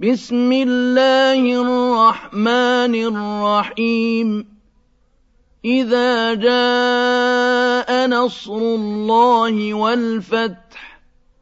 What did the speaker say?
بسم الله الرحمن الرحيم. إذا جاء نصر الله والفتح